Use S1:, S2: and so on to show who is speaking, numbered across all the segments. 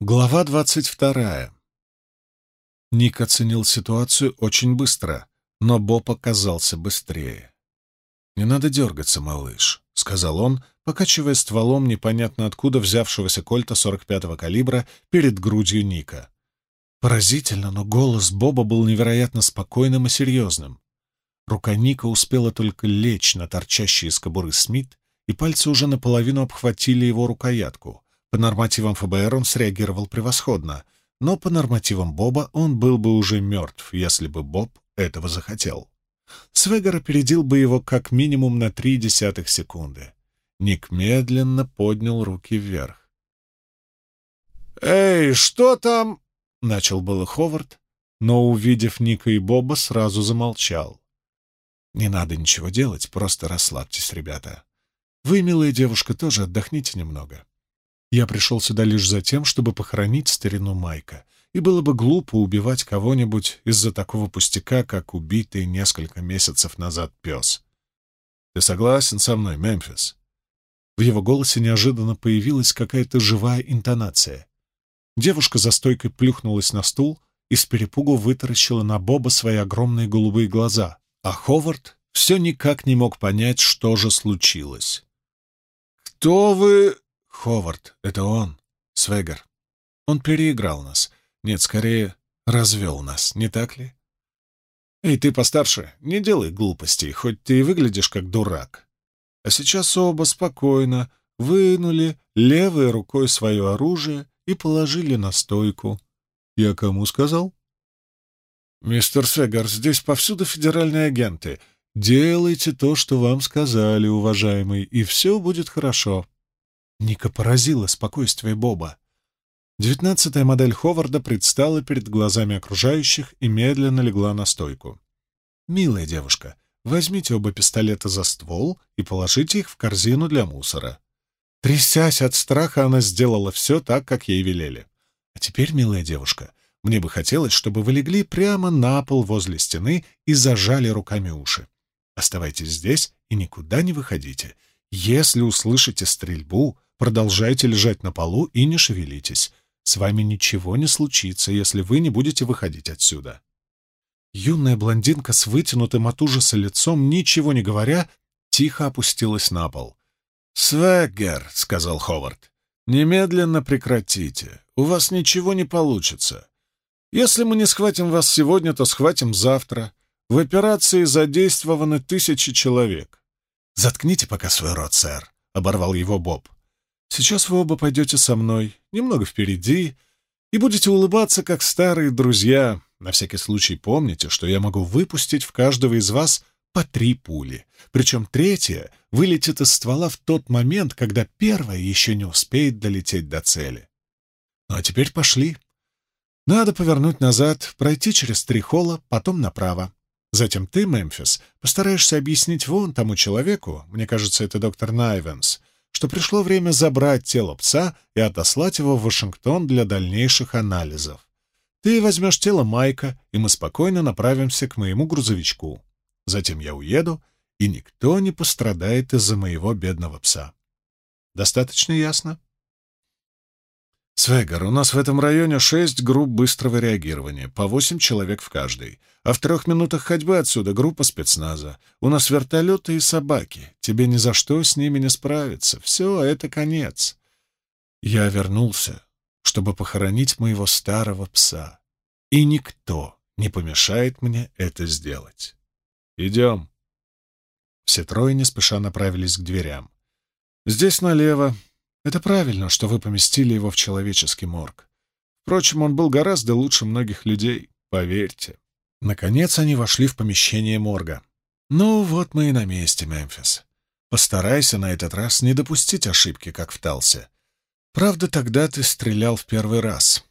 S1: Глава двадцать вторая. Ник оценил ситуацию очень быстро, но Боб оказался быстрее. «Не надо дергаться, малыш», — сказал он, покачивая стволом непонятно откуда взявшегося кольта 45-го калибра перед грудью Ника. Поразительно, но голос Боба был невероятно спокойным и серьезным. Рука Ника успела только лечь на торчащий из кобуры Смит, и пальцы уже наполовину обхватили его рукоятку — по нормативам ФБР он среагировал превосходно, но по нормативам Боба он был бы уже мертв, если бы Боб этого захотел. Свегер опередил бы его как минимум на три десятых секунды. Ник медленно поднял руки вверх. «Эй, что там?» — начал было Ховард, но, увидев Ника и Боба, сразу замолчал. «Не надо ничего делать, просто расслабьтесь, ребята. Вы, милая девушка, тоже отдохните немного. Я пришел сюда лишь за тем, чтобы похоронить старину Майка, и было бы глупо убивать кого-нибудь из-за такого пустяка, как убитый несколько месяцев назад пес. Ты согласен со мной, Мемфис?» В его голосе неожиданно появилась какая-то живая интонация. Девушка за стойкой плюхнулась на стул и с перепугу вытаращила на Боба свои огромные голубые глаза, а Ховард все никак не мог понять, что же случилось. «Кто вы?» Ховард — это он, Свегер. Он переиграл нас. Нет, скорее, развел нас, не так ли? Эй, ты постарше, не делай глупостей, хоть ты и выглядишь как дурак. А сейчас оба спокойно вынули левой рукой свое оружие и положили на стойку. Я кому сказал? «Мистер Свегар, здесь повсюду федеральные агенты. Делайте то, что вам сказали, уважаемый, и все будет хорошо». Ника поразило спокойствие Боба. Девятнадцатая модель Ховарда предстала перед глазами окружающих и медленно легла на стойку. «Милая девушка, возьмите оба пистолета за ствол и положите их в корзину для мусора». Трясясь от страха, она сделала все так, как ей велели. «А теперь, милая девушка, мне бы хотелось, чтобы вы легли прямо на пол возле стены и зажали руками уши. Оставайтесь здесь и никуда не выходите. Если услышите стрельбу, Продолжайте лежать на полу и не шевелитесь. С вами ничего не случится, если вы не будете выходить отсюда». Юная блондинка с вытянутым от ужаса лицом, ничего не говоря, тихо опустилась на пол. «Свеггер», — сказал Ховард, — «немедленно прекратите. У вас ничего не получится. Если мы не схватим вас сегодня, то схватим завтра. В операции задействованы тысячи человек». «Заткните пока свой рот, сэр», — оборвал его Боб. Сейчас вы оба пойдете со мной, немного впереди, и будете улыбаться, как старые друзья. На всякий случай помните, что я могу выпустить в каждого из вас по три пули. Причем третья вылетит из ствола в тот момент, когда первая еще не успеет долететь до цели. Ну а теперь пошли. Надо повернуть назад, пройти через три холла, потом направо. Затем ты, Мемфис, постараешься объяснить вон тому человеку, мне кажется, это доктор Найвенс, что пришло время забрать тело пса и отослать его в Вашингтон для дальнейших анализов. Ты возьмешь тело Майка, и мы спокойно направимся к моему грузовичку. Затем я уеду, и никто не пострадает из-за моего бедного пса. Достаточно ясно? Свегар, у нас в этом районе шесть групп быстрого реагирования, по восемь человек в каждой. А в трех минутах ходьбы отсюда группа спецназа. У нас вертолеты и собаки. Тебе ни за что с ними не справиться. Все, это конец. Я вернулся, чтобы похоронить моего старого пса. И никто не помешает мне это сделать. Идем. Все трое не спеша направились к дверям. Здесь налево, это правильно, что вы поместили его в человеческий морг. Впрочем, он был гораздо лучше многих людей, поверьте. Наконец они вошли в помещение морга. «Ну, вот мы и на месте, Мемфис. Постарайся на этот раз не допустить ошибки, как в Талсе. Правда, тогда ты стрелял в первый раз».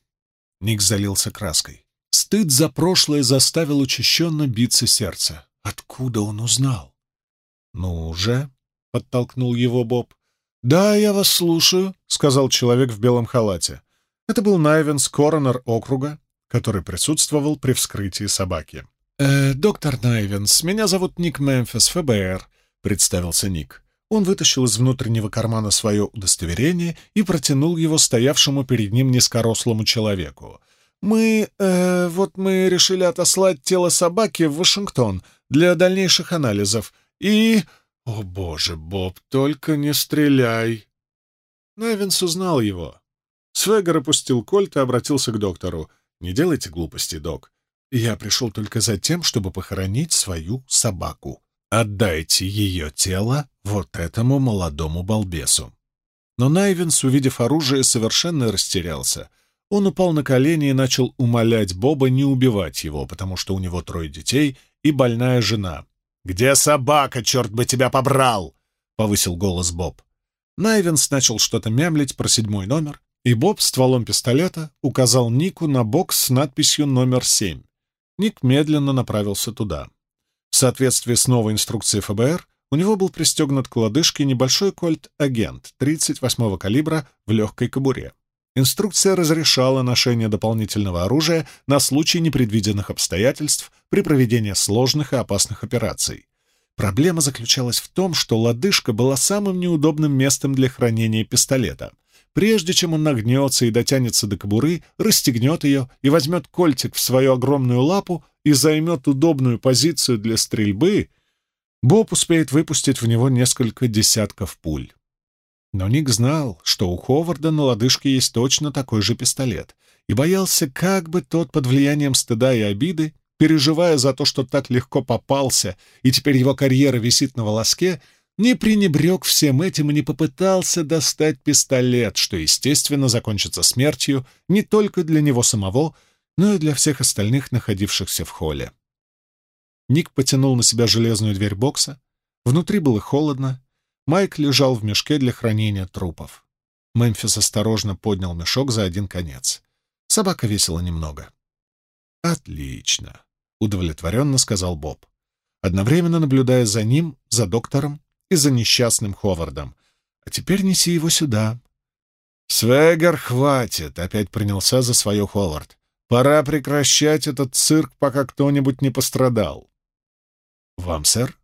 S1: Ник залился краской. Стыд за прошлое заставил учащенно биться сердце. Откуда он узнал? «Ну уже», — подтолкнул его Боб, «Да, я вас слушаю», — сказал человек в белом халате. Это был Найвенс, коронер округа, который присутствовал при вскрытии собаки. «Э, «Доктор Найвенс, меня зовут Ник Мемфис, ФБР», — представился Ник. Он вытащил из внутреннего кармана свое удостоверение и протянул его стоявшему перед ним низкорослому человеку. «Мы... Э, вот мы решили отослать тело собаки в Вашингтон для дальнейших анализов. И... О, боже, Боб, только не стреляй!» Найвенс узнал его. Свегер опустил кольт и обратился к доктору. «Не делайте глупости, док. Я пришел только за тем, чтобы похоронить свою собаку. Отдайте ее тело вот этому молодому балбесу». Но Найвенс, увидев оружие, совершенно растерялся. Он упал на колени и начал умолять Боба не убивать его, потому что у него трое детей и больная жена. «Где собака, черт бы тебя побрал?» — повысил голос Боб. Найвенс начал что-то мямлить про седьмой номер, и Боб стволом пистолета указал Нику на бокс с надписью «Номер семь». Ник медленно направился туда. В соответствии с новой инструкцией ФБР, у него был пристегнут к лодыжке небольшой кольт-агент 38-го калибра в легкой кобуре. Инструкция разрешала ношение дополнительного оружия на случай непредвиденных обстоятельств при проведении сложных и опасных операций. Проблема заключалась в том, что лодыжка была самым неудобным местом для хранения пистолета. Прежде чем он нагнется и дотянется до кобуры, расстегнет ее и возьмет кольтик в свою огромную лапу и займет удобную позицию для стрельбы, Боб успеет выпустить в него несколько десятков пуль. Но Ник знал, что у Ховарда на лодыжке есть точно такой же пистолет, и боялся, как бы тот под влиянием стыда и обиды переживая за то, что так легко попался, и теперь его карьера висит на волоске, не пренебрег всем этим и не попытался достать пистолет, что, естественно, закончится смертью не только для него самого, но и для всех остальных, находившихся в холле. Ник потянул на себя железную дверь бокса. Внутри было холодно. Майк лежал в мешке для хранения трупов. Мемфис осторожно поднял мешок за один конец. Собака весила немного. «Отлично. — удовлетворенно сказал Боб, одновременно наблюдая за ним, за доктором и за несчастным Ховардом. «А теперь неси его сюда». «Свегер, хватит!» — опять принялся за свое Ховард. «Пора прекращать этот цирк, пока кто-нибудь не пострадал». «Вам, сэр?»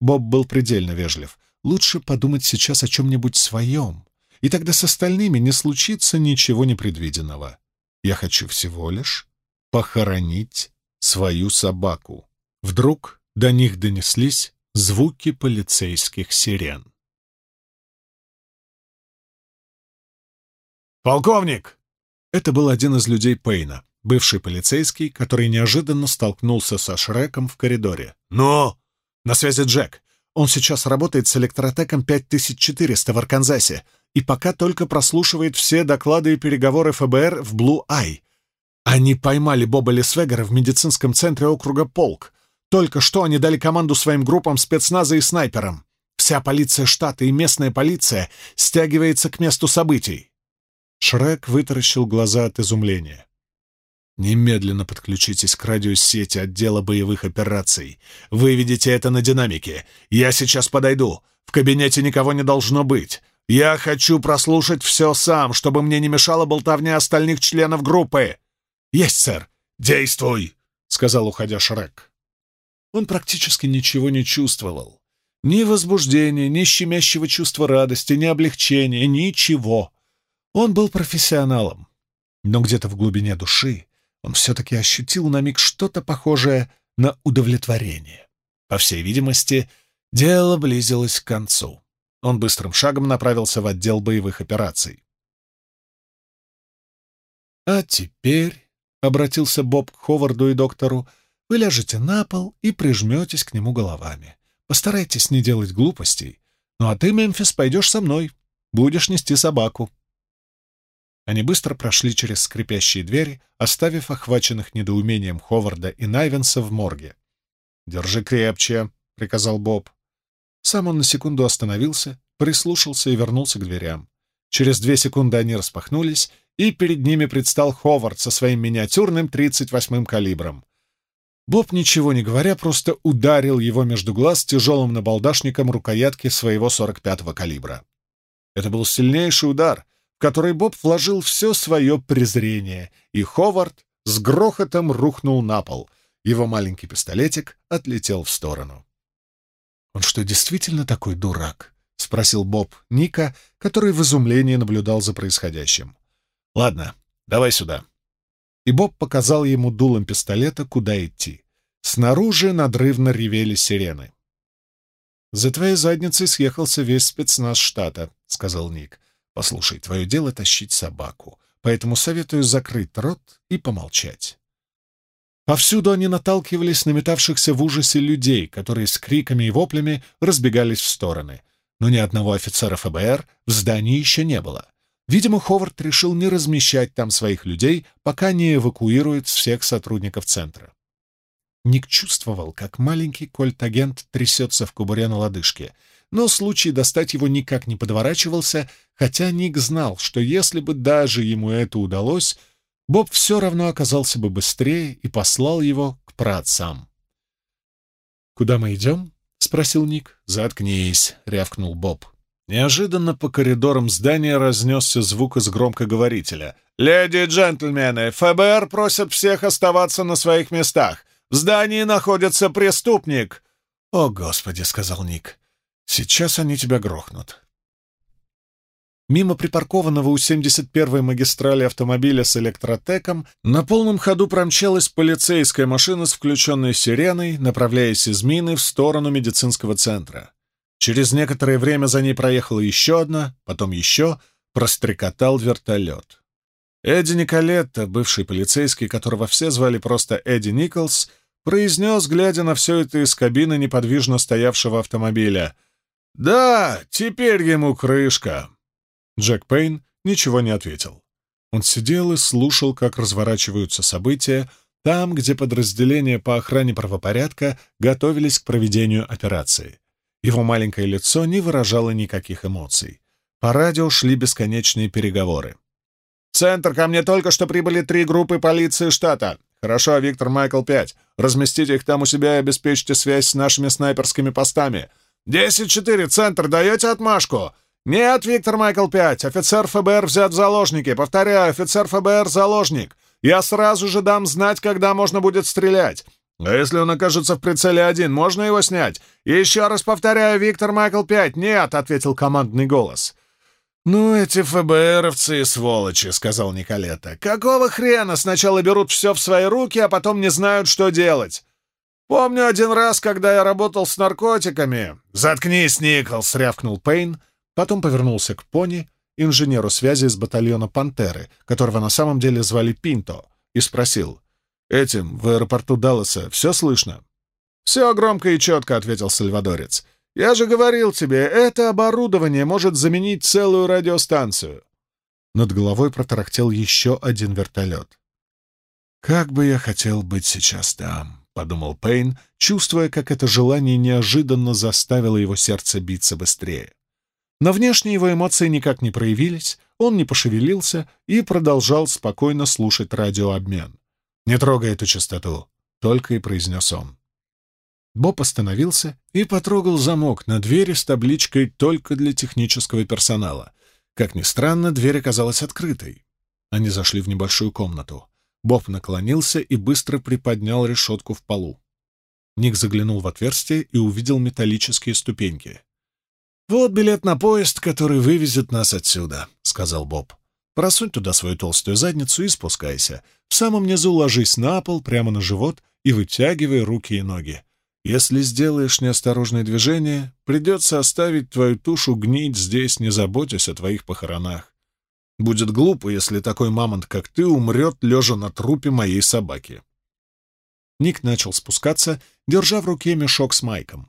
S1: Боб был предельно вежлив. «Лучше подумать сейчас о чем-нибудь своем, и тогда с остальными не случится ничего непредвиденного. Я хочу всего лишь похоронить свою собаку. Вдруг до них донеслись звуки полицейских сирен.
S2: «Полковник!»
S1: Это был один из людей Пейна, бывший полицейский, который неожиданно столкнулся со Шреком в коридоре.
S2: «Но!»
S1: «На связи Джек. Он сейчас работает с электротеком 5400 в Арканзасе и пока только прослушивает все доклады и переговоры ФБР в Блу Ай. Они поймали Боба Лисвегера в медицинском центре округа Полк. Только что они дали команду своим группам спецназа и снайперам. Вся полиция штата и местная полиция стягивается к месту событий. Шрек вытаращил глаза от изумления. «Немедленно подключитесь к радиосети отдела боевых операций. Выведите это на динамике. Я сейчас подойду. В кабинете никого не должно быть. Я хочу прослушать все сам, чтобы мне не мешала болтовня остальных членов группы. «Есть, сэр! Действуй!» — сказал, уходя Шрек. Он практически ничего не чувствовал. Ни возбуждения, ни щемящего чувства радости, ни облегчения, ничего. Он был профессионалом. Но где-то в глубине души он все-таки ощутил на миг что-то похожее на удовлетворение. По всей видимости, дело близилось к концу. Он быстрым шагом направился в отдел боевых операций. А теперь — обратился Боб к Ховарду и доктору, — вы ляжете на пол и прижметесь к нему головами. Постарайтесь не делать глупостей. Ну а ты, Мемфис, пойдешь со мной. Будешь нести собаку. Они быстро прошли через скрипящие двери, оставив охваченных недоумением Ховарда и Найвенса в морге. «Держи крепче», — приказал Боб. Сам он на секунду остановился, прислушался и вернулся к дверям. Через две секунды они распахнулись, и перед ними предстал Ховард со своим миниатюрным 38-м калибром. Боб, ничего не говоря, просто ударил его между глаз тяжелым набалдашником рукоятки своего 45-го калибра. Это был сильнейший удар, в который Боб вложил все свое презрение, и Ховард с грохотом рухнул на пол. Его маленький пистолетик отлетел в сторону. «Он что, действительно такой дурак?» — спросил Боб Ника, который в изумлении наблюдал за происходящим. «Ладно, давай сюда». И Боб показал ему дулом пистолета, куда идти. Снаружи надрывно ревели сирены. «За твоей задницей съехался весь спецназ штата», — сказал Ник. «Послушай, твое дело — тащить собаку, поэтому советую закрыть рот и помолчать». Повсюду они наталкивались на метавшихся в ужасе людей, которые с криками и воплями разбегались в стороны. Но ни одного офицера ФБР в здании еще не было. Видимо, Ховард решил не размещать там своих людей, пока не эвакуирует всех сотрудников центра. Ник чувствовал, как маленький кольт-агент трясется в кубуре на лодыжке, но случай достать его никак не подворачивался, хотя Ник знал, что если бы даже ему это удалось, Боб все равно оказался бы быстрее и послал его к праотцам. «Куда мы идем?» — спросил Ник. «Заткнись», — рявкнул Боб. Неожиданно по коридорам здания разнесся звук из громкоговорителя. «Леди и джентльмены, ФБР просят всех оставаться на своих местах. В здании находится преступник!» «О, Господи!» — сказал Ник. «Сейчас они тебя грохнут. Мимо припаркованного у 71-й магистрали автомобиля с электротеком на полном ходу промчалась полицейская машина с включенной сиреной, направляясь из мины в сторону медицинского центра. Через некоторое время за ней проехала еще одна, потом еще, прострекотал вертолет. Эдди Николетто, бывший полицейский, которого все звали просто Эдди Николс, произнес, глядя на все это из кабины неподвижно стоявшего автомобиля. «Да, теперь ему крышка!» Джек Пейн ничего не ответил. Он сидел и слушал, как разворачиваются события там, где подразделения по охране правопорядка готовились к проведению операции. Его маленькое лицо не выражало никаких эмоций. По радио шли бесконечные переговоры. «Центр, ко мне только что прибыли три группы полиции штата. Хорошо, Виктор Майкл 5. Разместите их там у себя и обеспечьте связь с нашими снайперскими постами. Десять четыре, центр, даете отмашку? «Нет, Виктор Майкл 5, офицер ФБР взят в заложники. Повторяю, офицер ФБР — заложник. Я сразу же дам знать, когда можно будет стрелять. А если он окажется в прицеле один, можно его снять? Еще раз повторяю, Виктор Майкл 5. Нет, — ответил командный голос. «Ну, эти ФБРовцы и сволочи», — сказал Николета. «Какого хрена сначала берут все в свои руки, а потом не знают, что делать?» «Помню один раз, когда я работал с наркотиками...» «Заткнись, Николс!» — рявкнул Пейн, Потом повернулся к Пони, инженеру связи из батальона «Пантеры», которого на самом деле звали Пинто, и спросил. «Этим в аэропорту Далласа все слышно?» «Все громко и четко», — ответил Сальвадорец. «Я же говорил тебе, это оборудование может заменить целую радиостанцию». Над головой протарахтел еще один вертолет. «Как бы я хотел быть сейчас там», — подумал Пейн, чувствуя, как это желание неожиданно заставило его сердце биться быстрее. Но внешние его эмоции никак не проявились, он не пошевелился и продолжал спокойно слушать радиообмен. «Не трогай эту частоту», — только и произнес он. Боб остановился и потрогал замок на двери с табличкой «Только для технического персонала». Как ни странно, дверь оказалась открытой. Они зашли в небольшую комнату. Боб наклонился и быстро приподнял решетку в полу. Ник заглянул в отверстие и увидел металлические ступеньки. «Вот билет на поезд, который вывезет нас отсюда», — сказал Боб. «Просунь туда свою толстую задницу и спускайся. В самом низу ложись на пол, прямо на живот, и вытягивай руки и ноги. Если сделаешь неосторожное движение, придется оставить твою тушу гнить здесь, не заботясь о твоих похоронах. Будет глупо, если такой мамонт, как ты, умрет, лежа на трупе моей собаки». Ник начал спускаться, держа в руке мешок с майком.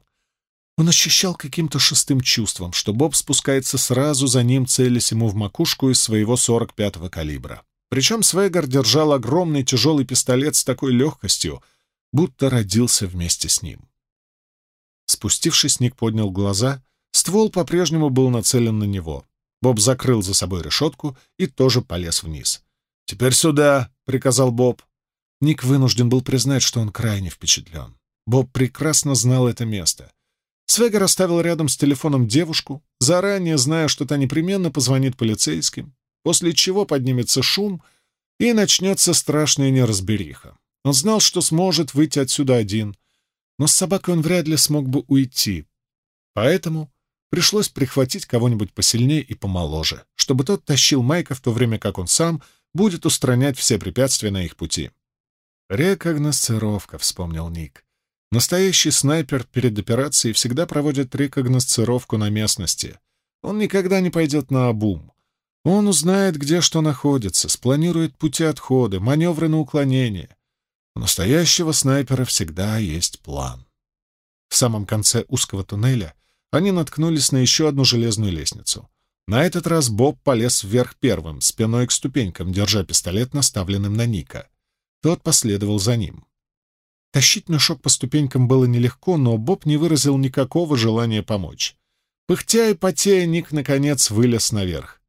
S1: Он ощущал каким-то шестым чувством, что Боб спускается сразу за ним, целясь ему в макушку из своего 45-го калибра. Причем Свегар держал огромный тяжелый пистолет с такой легкостью, будто родился вместе с ним. Спустившись, Ник поднял глаза. Ствол по-прежнему был нацелен на него. Боб закрыл за собой решетку и тоже полез вниз. «Теперь сюда!» — приказал Боб. Ник вынужден был признать, что он крайне впечатлен. Боб прекрасно знал это место. Свегер оставил рядом с телефоном девушку, заранее зная, что та непременно позвонит полицейским, после чего поднимется шум и начнется страшная неразбериха. Он знал, что сможет выйти отсюда один, но с собакой он вряд ли смог бы уйти. Поэтому пришлось прихватить кого-нибудь посильнее и помоложе, чтобы тот тащил Майка, в то время как он сам будет устранять все препятствия на их пути. «Рекогносцировка», — вспомнил Ник. «Настоящий снайпер перед операцией всегда проводит рекогносцировку на местности. Он никогда не пойдет на обум. Он узнает, где что находится, спланирует пути отхода, маневры на уклонение. У настоящего снайпера всегда есть план». В самом конце узкого туннеля они наткнулись на еще одну железную лестницу. На этот раз Боб полез вверх первым, спиной к ступенькам, держа пистолет, наставленным на Ника. Тот последовал за ним. Тащить мешок по ступенькам было нелегко, но Боб не выразил никакого желания помочь. Пыхтя и потея, Ник, наконец, вылез наверх.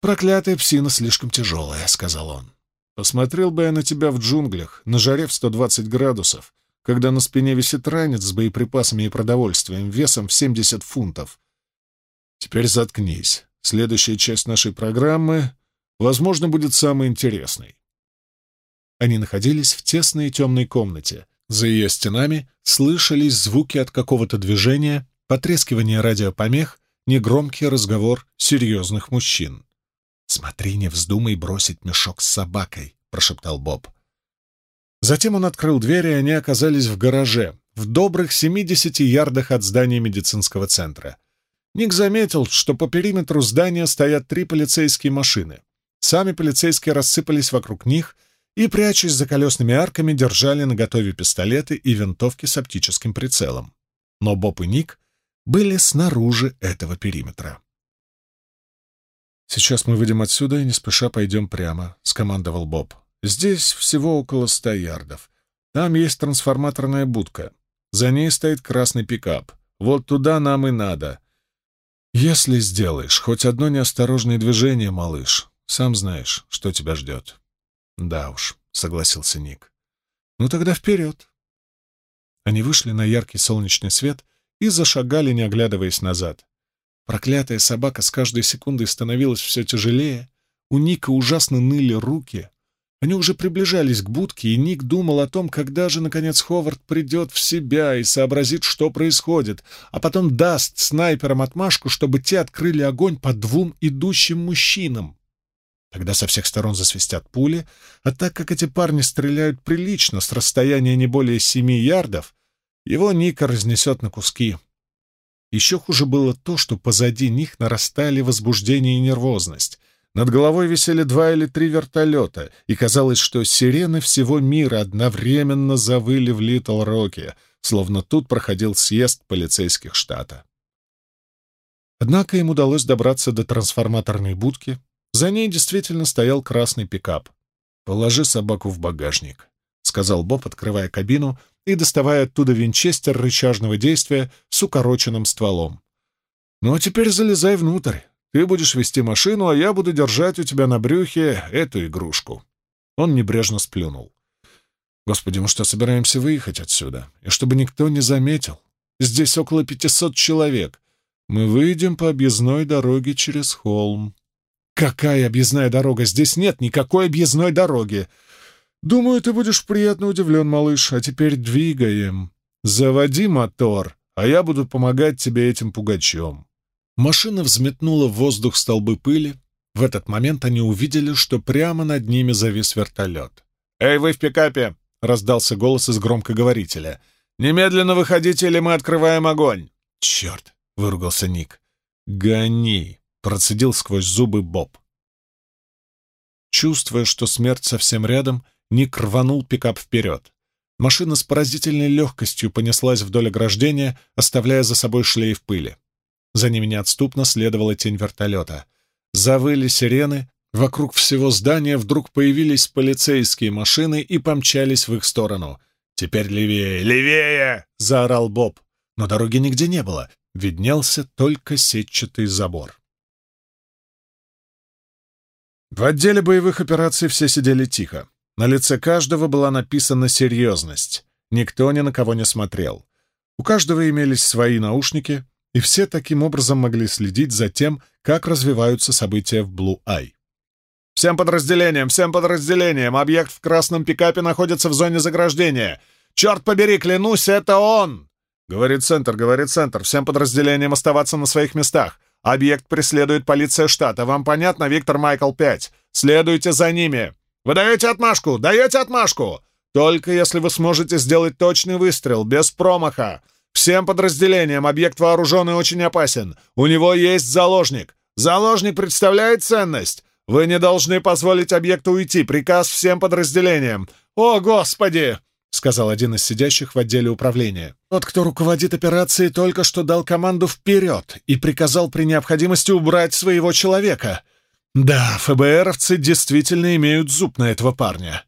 S1: «Проклятая псина слишком тяжелая», — сказал он. «Посмотрел бы я на тебя в джунглях, на жаре в 120 градусов, когда на спине висит ранец с боеприпасами и продовольствием весом в 70 фунтов. Теперь заткнись. Следующая часть нашей программы, возможно, будет самой интересной. Они находились в тесной и темной комнате. За ее стенами слышались звуки от какого-то движения, потрескивание радиопомех, негромкий разговор серьезных мужчин. «Смотри, не вздумай бросить мешок с собакой», — прошептал Боб. Затем он открыл дверь, и они оказались в гараже, в добрых 70 ярдах от здания медицинского центра. Ник заметил, что по периметру здания стоят три полицейские машины. Сами полицейские рассыпались вокруг них и, прячась за колесными арками, держали наготове пистолеты и винтовки с оптическим прицелом. Но Боб и Ник были снаружи этого периметра. «Сейчас мы выйдем отсюда и не спеша пойдем прямо», — скомандовал Боб. Здесь всего около ста ярдов. Там есть трансформаторная будка. За ней стоит красный пикап. Вот туда нам и надо. Если сделаешь хоть одно неосторожное движение, малыш, сам знаешь, что тебя ждет. Да уж, согласился Ник. Ну тогда вперед. Они вышли на яркий солнечный свет и зашагали, не оглядываясь назад. Проклятая собака с каждой секундой становилась все тяжелее, у Ника ужасно ныли руки, они уже приближались к будке, и Ник думал о том, когда же, наконец, Ховард придет в себя и сообразит, что происходит, а потом даст снайперам отмашку, чтобы те открыли огонь по двум идущим мужчинам. Тогда со всех сторон засвистят пули, а так как эти парни стреляют прилично, с расстояния не более семи ярдов, его Ника разнесет на куски. Еще хуже было то, что позади них нарастали возбуждение и нервозность. Над головой висели два или три вертолета, и казалось, что сирены всего мира одновременно завыли в Литл-Роке, словно тут проходил съезд полицейских штата. Однако им удалось добраться до трансформаторной будки. За ней действительно стоял красный пикап. «Положи собаку в багажник», — сказал Боб, открывая кабину и доставая оттуда винчестер рычажного действия с укороченным стволом. «Ну а теперь залезай внутрь. Ты будешь вести машину, а я буду держать у тебя на брюхе эту игрушку». Он небрежно сплюнул. «Господи, мы что, собираемся выехать отсюда? И чтобы никто не заметил? Здесь около пятисот человек. Мы выйдем по объездной дороге через холм». «Какая объездная дорога? Здесь нет никакой объездной дороги!» «Думаю, ты будешь приятно удивлен, малыш. А теперь двигаем. Заводи мотор, а я буду помогать тебе этим пугачом». Машина взметнула в воздух столбы пыли. В этот момент они увидели, что прямо над ними завис вертолет. «Эй, вы в пикапе!» — раздался голос из громкоговорителя. «Немедленно выходите, или мы открываем огонь!» «Черт!» — выругался Ник. «Гони!» — процедил сквозь зубы Боб. Чувствуя, что смерть совсем рядом, Ник рванул пикап вперед. Машина с поразительной легкостью понеслась вдоль ограждения, оставляя за собой шлейф пыли. За ними неотступно следовала тень вертолета. Завыли сирены, вокруг всего здания вдруг появились полицейские машины и помчались в их сторону. «Теперь левее! Левее!» — заорал Боб. Но дороги нигде не было, виднелся только сетчатый забор. В отделе боевых операций все сидели тихо. На лице каждого была написана серьезность. Никто ни на кого не смотрел. У каждого имелись свои наушники, и все таким образом могли следить за тем, как развиваются события в Блу-Ай. «Всем подразделениям! Всем подразделениям! Объект в красном пикапе находится в зоне заграждения! Черт побери, клянусь, это он!» «Говорит центр, говорит центр. Всем подразделениям оставаться на своих местах. Объект преследует полиция штата. Вам понятно, Виктор Майкл 5? Следуйте за ними. Вы даете отмашку? Даете отмашку? Только если вы сможете сделать точный выстрел, без промаха. Всем подразделениям объект вооружен и очень опасен. У него есть заложник. Заложник представляет ценность. Вы не должны позволить объекту уйти. Приказ всем подразделениям. О, Господи!» — сказал один из сидящих в отделе управления. «Тот, кто руководит операцией, только что дал команду вперед и приказал при необходимости убрать своего человека. Да, ФБРовцы действительно имеют зуб на этого парня».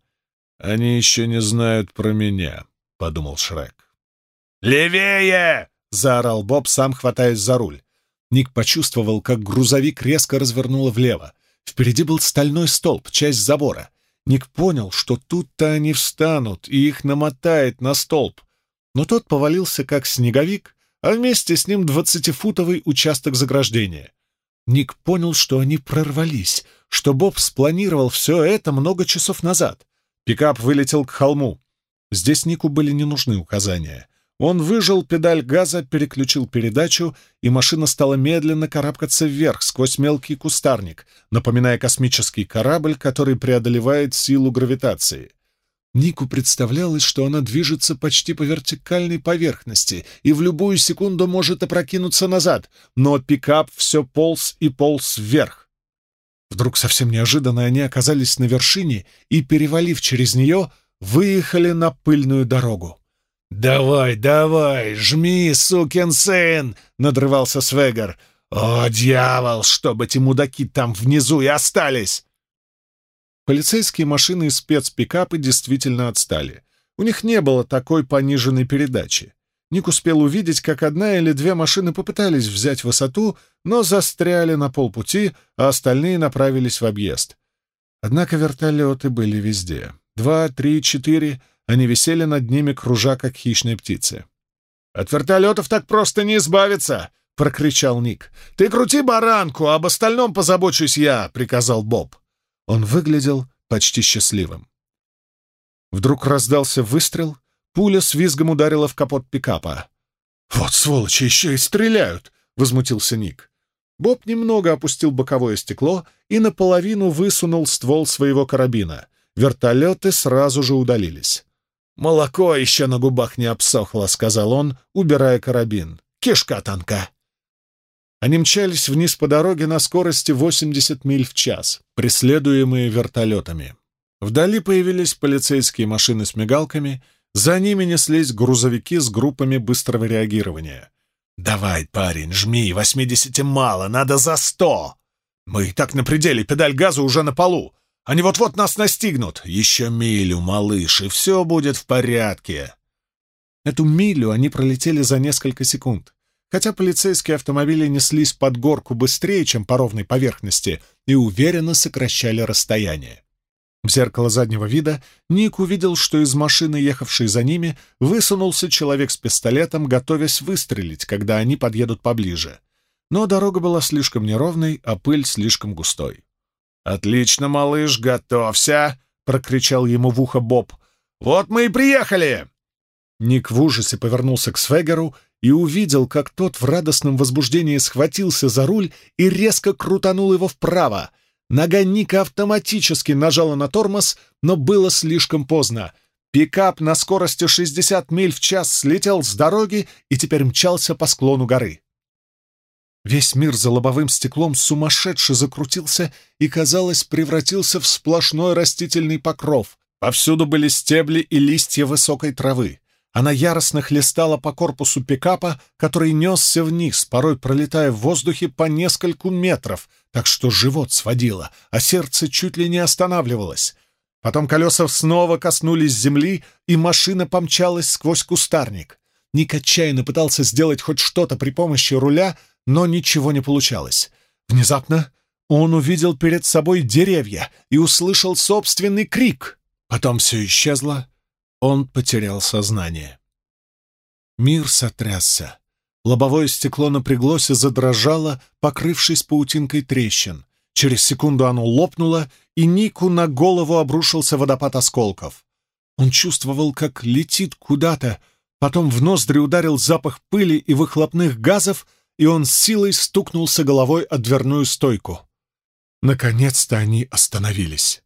S1: «Они еще не знают про меня», — подумал Шрек. «Левее!» — заорал Боб, сам хватаясь за руль. Ник почувствовал, как грузовик резко развернуло влево. Впереди был стальной столб, часть забора. Ник понял, что тут-то они встанут, и их намотает на столб. Но тот повалился, как снеговик, а вместе с ним двадцатифутовый участок заграждения. Ник понял, что они прорвались, что Боб спланировал все это много часов назад. Пикап вылетел к холму. Здесь Нику были не нужны указания. Он выжал педаль газа, переключил передачу, и машина стала медленно карабкаться вверх сквозь мелкий кустарник, напоминая космический корабль, который преодолевает силу гравитации. Нику представлялось, что она движется почти по вертикальной поверхности и в любую секунду может опрокинуться назад, но пикап все полз и полз вверх. Вдруг совсем неожиданно они оказались на вершине и, перевалив через нее, выехали на пыльную дорогу. «Давай, давай, жми, сукин сын!» — надрывался Свегар. «О, дьявол, чтобы эти мудаки там внизу и остались!» Полицейские машины и спецпикапы действительно отстали. У них не было такой пониженной передачи. Ник успел увидеть, как одна или две машины попытались взять высоту, но застряли на полпути, а остальные направились в объезд. Однако вертолеты были везде. Два, три, четыре. Они висели над ними, кружа, как хищные птицы. «От вертолетов так просто не избавиться!» — прокричал Ник. «Ты крути баранку, об остальном позабочусь я!» — приказал Боб. Он выглядел почти счастливым. Вдруг раздался выстрел, пуля с визгом ударила в капот пикапа. «Вот сволочи, еще и стреляют!» — возмутился Ник. Боб немного опустил боковое стекло и наполовину высунул ствол своего карабина. Вертолеты сразу же удалились. «Молоко еще на губах не обсохло», — сказал он, убирая карабин. «Кишка танка». Они мчались вниз по дороге на скорости 80 миль в час, преследуемые вертолетами. Вдали появились полицейские машины с мигалками, за ними неслись грузовики с группами быстрого реагирования. «Давай, парень, жми, восьмидесяти мало, надо за сто!» «Мы и так на пределе, педаль газа уже на полу. Они вот-вот нас настигнут. Еще милю, малыш, и все будет в порядке. Эту милю они пролетели за несколько секунд. Хотя полицейские автомобили неслись под горку быстрее, чем по ровной поверхности, и уверенно сокращали расстояние. В зеркало заднего вида Ник увидел, что из машины, ехавшей за ними, высунулся человек с пистолетом, готовясь выстрелить, когда они подъедут поближе. Но дорога была слишком неровной, а пыль слишком густой. «Отлично, малыш, готовься!» — прокричал ему в ухо Боб. «Вот мы и приехали!» Ник в ужасе повернулся к Свегеру и увидел, как тот в радостном возбуждении схватился за руль и резко крутанул его вправо. Нога Ника автоматически нажала на тормоз, но было слишком поздно. Пикап на скорости 60 миль в час слетел с дороги и теперь мчался по склону горы. Весь мир за лобовым стеклом сумасшедше закрутился и, казалось, превратился в сплошной растительный покров. Повсюду были стебли и листья высокой травы. Она яростно хлестала по корпусу пикапа, который несся вниз, порой пролетая в воздухе по нескольку метров, так что живот сводило, а сердце чуть ли не останавливалось. Потом колеса снова коснулись земли, и машина помчалась сквозь кустарник. Ник отчаянно пытался сделать хоть что-то при помощи руля, но ничего не получалось. Внезапно он увидел перед собой деревья и услышал собственный крик. Потом все исчезло, он потерял сознание. Мир сотрясся. Лобовое стекло напряглось и задрожало, покрывшись паутинкой трещин. Через секунду оно лопнуло, и Нику на голову обрушился водопад осколков. Он чувствовал, как летит куда-то, Потом в ноздри ударил запах пыли и выхлопных газов, и он с силой стукнулся головой о дверную стойку. Наконец-то они остановились.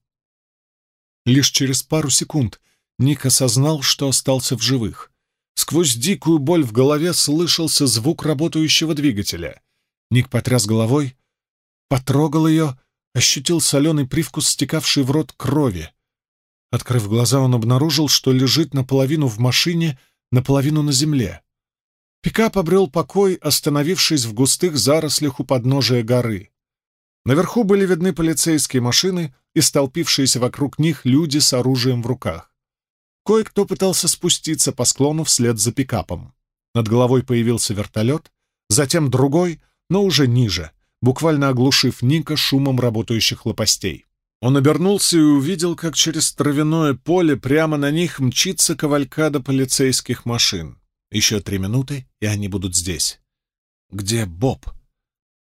S1: Лишь через пару секунд Ник осознал, что остался в живых. Сквозь дикую боль в голове слышался звук работающего двигателя. Ник потряс головой, потрогал ее, ощутил соленый привкус, стекавший в рот крови. Открыв глаза, он обнаружил, что лежит наполовину в машине, наполовину на земле. Пикап обрел покой, остановившись в густых зарослях у подножия горы. Наверху были видны полицейские машины и столпившиеся вокруг них люди с оружием в руках. Кое-кто пытался спуститься по склону вслед за пикапом. Над головой появился вертолет, затем другой, но уже ниже, буквально оглушив Ника шумом работающих лопастей. Он обернулся и увидел, как через травяное поле прямо на них мчится кавалькада полицейских машин. Еще три минуты, и они будут здесь. Где Боб?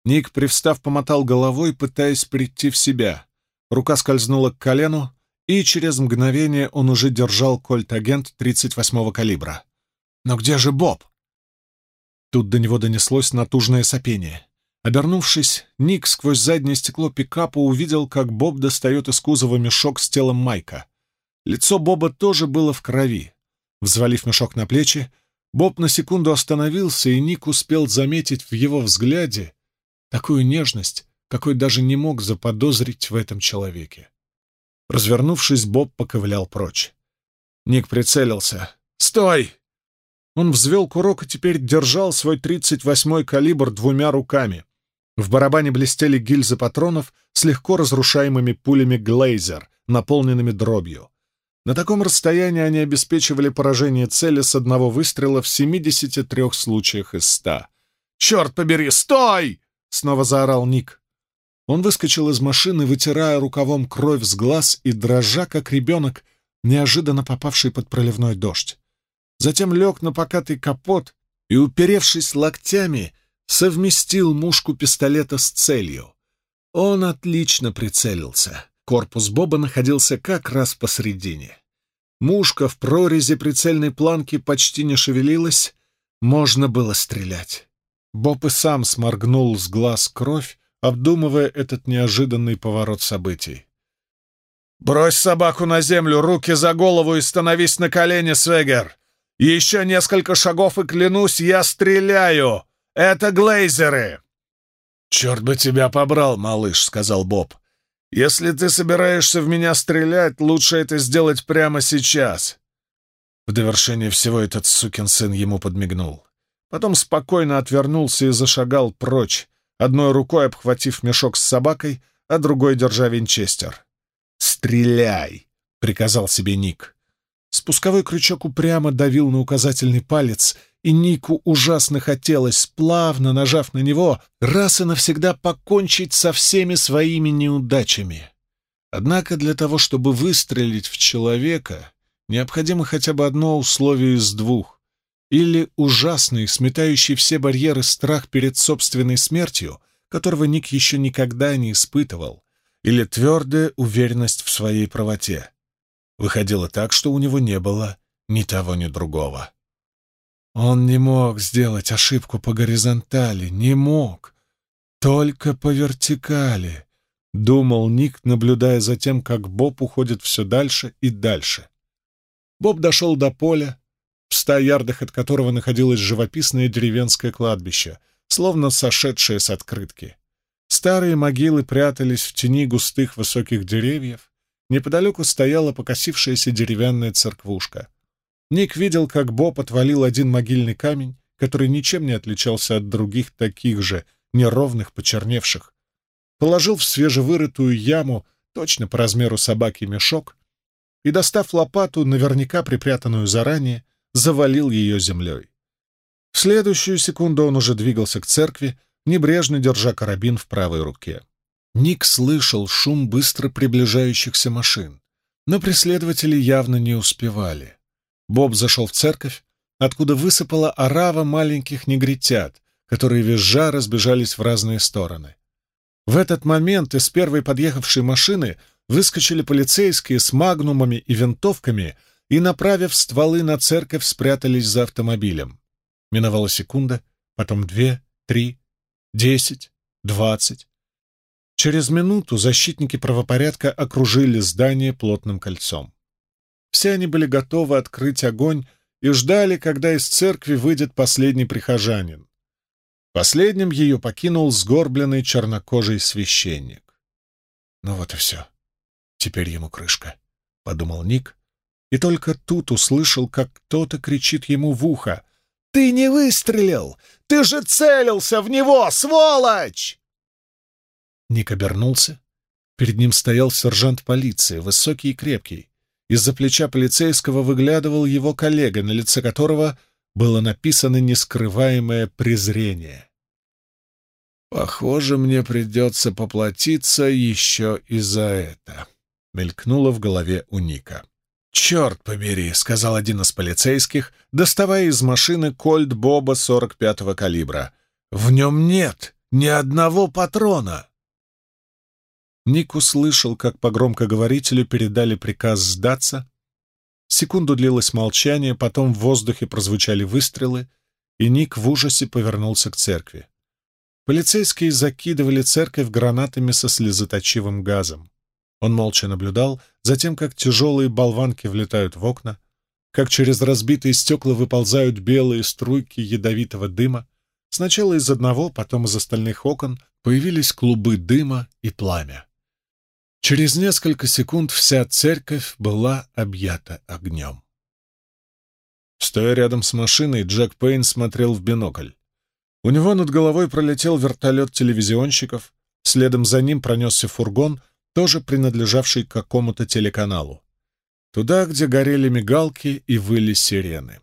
S1: Ник, привстав, помотал головой, пытаясь прийти в себя. Рука скользнула к колену, и через мгновение он уже держал кольт-агент 38-го калибра. Но где же Боб? Тут до него донеслось натужное сопение. Обернувшись, Ник сквозь заднее стекло пикапа увидел, как Боб достает из кузова мешок с телом Майка. Лицо Боба тоже было в крови. Взвалив мешок на плечи, Боб на секунду остановился, и Ник успел заметить в его взгляде такую нежность, какой даже не мог заподозрить в этом человеке. Развернувшись, Боб поковылял прочь. Ник прицелился. «Стой!» Он взвел курок и теперь держал свой 38-й калибр двумя руками. В барабане блестели гильзы патронов с легко разрушаемыми пулями «Глейзер», наполненными дробью. На таком расстоянии они обеспечивали поражение цели с одного выстрела в 73 случаях из 100. «Черт побери, стой!» — снова заорал Ник. Он выскочил из машины, вытирая рукавом кровь с глаз и дрожа, как ребенок, неожиданно попавший под проливной дождь. Затем лег на покатый капот и, уперевшись локтями, совместил мушку пистолета с целью. Он отлично прицелился. Корпус Боба находился как раз посредине. Мушка в прорези прицельной планки почти не шевелилась, можно было стрелять. Боб и сам сморгнул с глаз кровь, обдумывая этот неожиданный поворот событий. «Брось собаку на землю, руки за голову и становись на колени, Свегер! Еще несколько шагов и, клянусь, я стреляю! Это глейзеры!» «Черт бы тебя побрал, малыш», — сказал Боб. «Если ты собираешься в меня стрелять, лучше это сделать прямо сейчас». В довершение всего этот сукин сын ему подмигнул. Потом спокойно отвернулся и зашагал прочь, одной рукой обхватив мешок с собакой, а другой держа винчестер. «Стреляй!» — приказал себе Ник. Спусковой крючок упрямо давил на указательный палец, и Нику ужасно хотелось, плавно нажав на него, раз и навсегда покончить со всеми своими неудачами. Однако для того, чтобы выстрелить в человека, необходимо хотя бы одно условие из двух. Или ужасный, сметающий все барьеры страх перед собственной смертью, которого Ник еще никогда не испытывал, или твердая уверенность в своей правоте. Выходило так, что у него не было ни того, ни другого. Он не мог сделать ошибку по горизонтали, не мог. Только по вертикали, — думал Ник, наблюдая за тем, как Боб уходит все дальше и дальше. Боб дошел до поля, в ста ярдах от которого находилось живописное деревенское кладбище, словно сошедшее с открытки. Старые могилы прятались в тени густых высоких деревьев, неподалеку стояла покосившаяся деревянная церквушка — Ник видел, как Боб отвалил один могильный камень, который ничем не отличался от других таких же, неровных, почерневших. Положил в свежевырытую яму, точно по размеру собаки, мешок и, достав лопату, наверняка припрятанную заранее, завалил ее землей. В следующую секунду он уже двигался к церкви, небрежно держа карабин в правой руке. Ник слышал шум быстро приближающихся машин, но преследователи явно не успевали. Боб зашел в церковь, откуда высыпала орава маленьких негритят, которые визжа разбежались в разные стороны. В этот момент из первой подъехавшей машины выскочили полицейские с магнумами и винтовками и, направив стволы на церковь, спрятались за автомобилем. Миновала секунда, потом две, три, десять, двадцать. Через минуту защитники правопорядка окружили здание плотным кольцом. Все они были готовы открыть огонь и ждали, когда из церкви выйдет последний прихожанин. Последним ее покинул сгорбленный чернокожий священник. Ну вот и все. Теперь ему крышка, — подумал Ник, и только тут услышал, как кто-то кричит ему в ухо. «Ты не выстрелил! Ты же целился в него, сволочь!» Ник обернулся. Перед ним стоял сержант полиции, высокий и крепкий. Из-за плеча полицейского выглядывал его коллега, на лице которого было написано нескрываемое презрение. «Похоже, мне придется поплатиться еще и за это», — мелькнуло в голове у Ника. «Черт побери», — сказал один из полицейских, доставая из машины кольт Боба 45-го калибра. «В нем нет ни одного патрона». Ник услышал, как по громкоговорителю передали приказ сдаться. Секунду длилось молчание, потом в воздухе прозвучали выстрелы, и Ник в ужасе повернулся к церкви. Полицейские закидывали церковь гранатами со слезоточивым газом. Он молча наблюдал за тем, как тяжелые болванки влетают в окна, как через разбитые стекла выползают белые струйки ядовитого дыма. Сначала из одного, потом из остальных окон появились клубы дыма и пламя. Через несколько секунд вся церковь была объята огнем. Стоя рядом с машиной, Джек Пейн смотрел в бинокль. У него над головой пролетел вертолет телевизионщиков, следом за ним пронесся фургон — тоже принадлежавший какому-то телеканалу. Туда, где горели мигалки и выли сирены.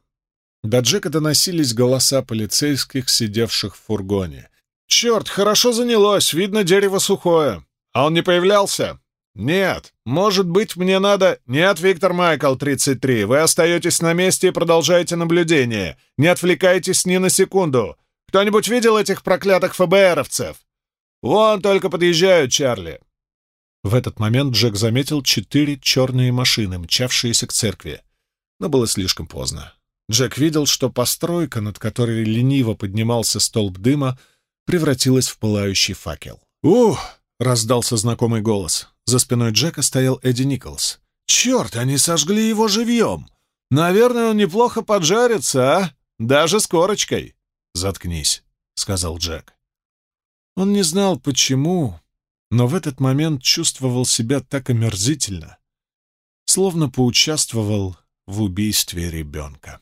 S1: До Джека доносились голоса полицейских, сидевших в фургоне. «Черт, хорошо занялось, видно, дерево сухое. А он не появлялся?» «Нет. Может быть, мне надо...» «Нет, Виктор Майкл, 33. Вы остаетесь на месте и продолжаете наблюдение. Не отвлекайтесь ни на секунду. Кто-нибудь видел этих проклятых ФБРовцев?» «Вон только подъезжают, Чарли. В этот момент Джек заметил четыре черные машины, мчавшиеся к церкви. Но было слишком поздно. Джек видел, что постройка, над которой лениво поднимался столб дыма, превратилась в пылающий факел. «Ух!» — раздался знакомый голос. За спиной Джека стоял Эдди Николс. «Черт, они сожгли его живьем! Наверное, он неплохо поджарится, а? Даже с корочкой!» «Заткнись», — сказал Джек. Он не знал, почему, но в этот момент чувствовал себя так омерзительно, словно поучаствовал в убийстве ребенка.